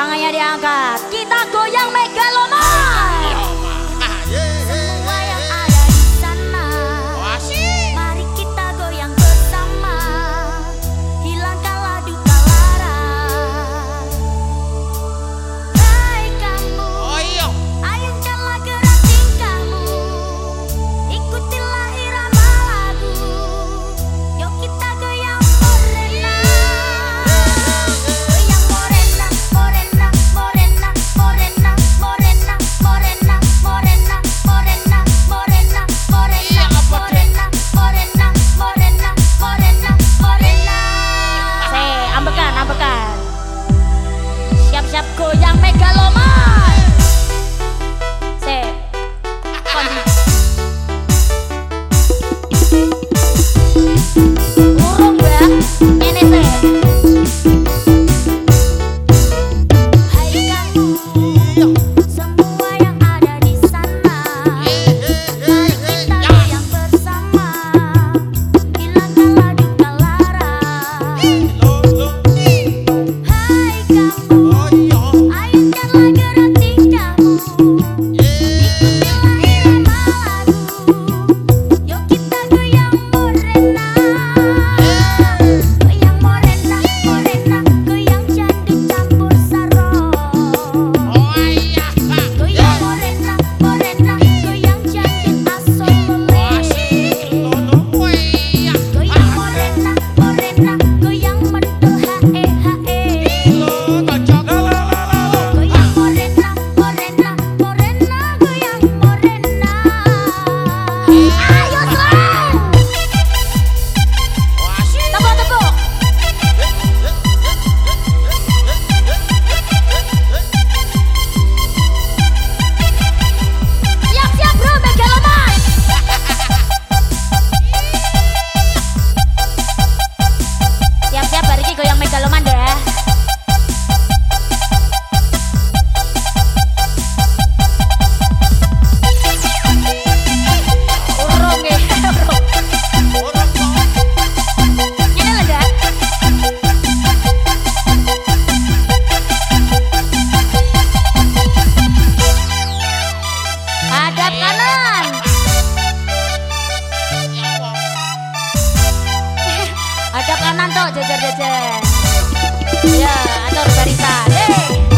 Tangannya diangkat. Kita goyang megalon. Ada kanan tuh jejer-jejer. Ya, atau barisan. Hey.